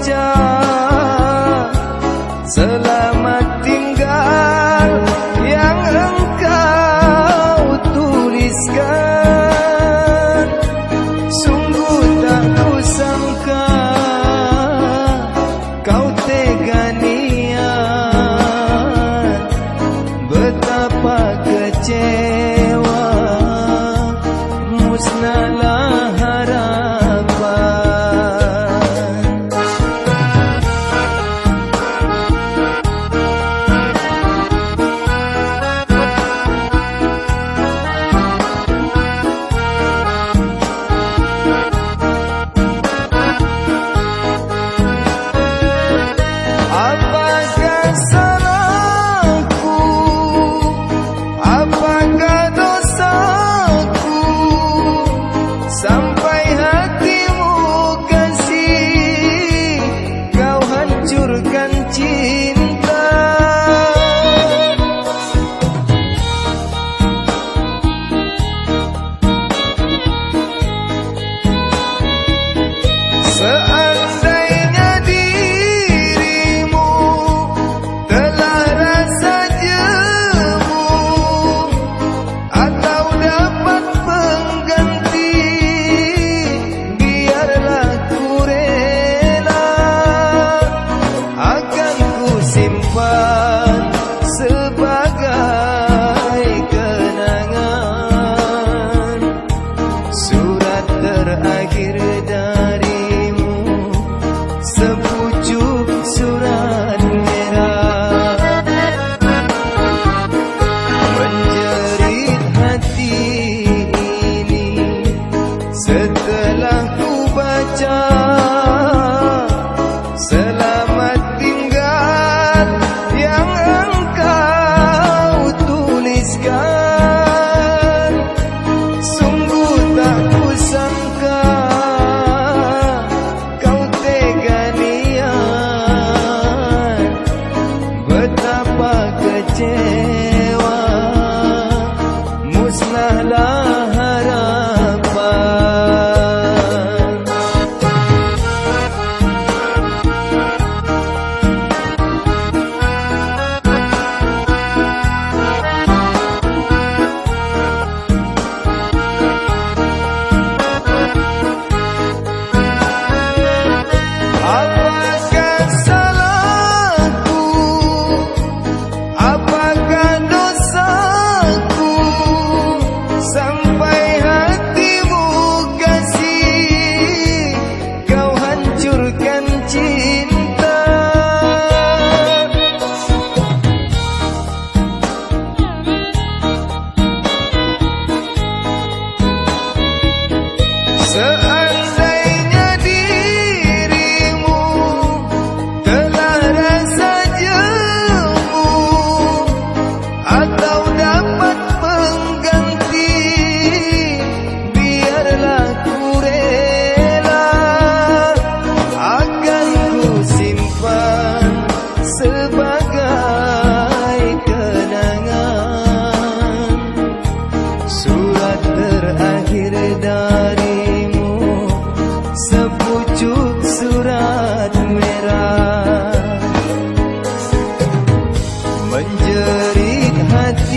saja. Selamat tinggal yang engkau tuliskan. Sungguh tak kusangka kau tega Betapa kecewa Setelah ku baca दिलदारीmu sepucuk surat merah menjerit hati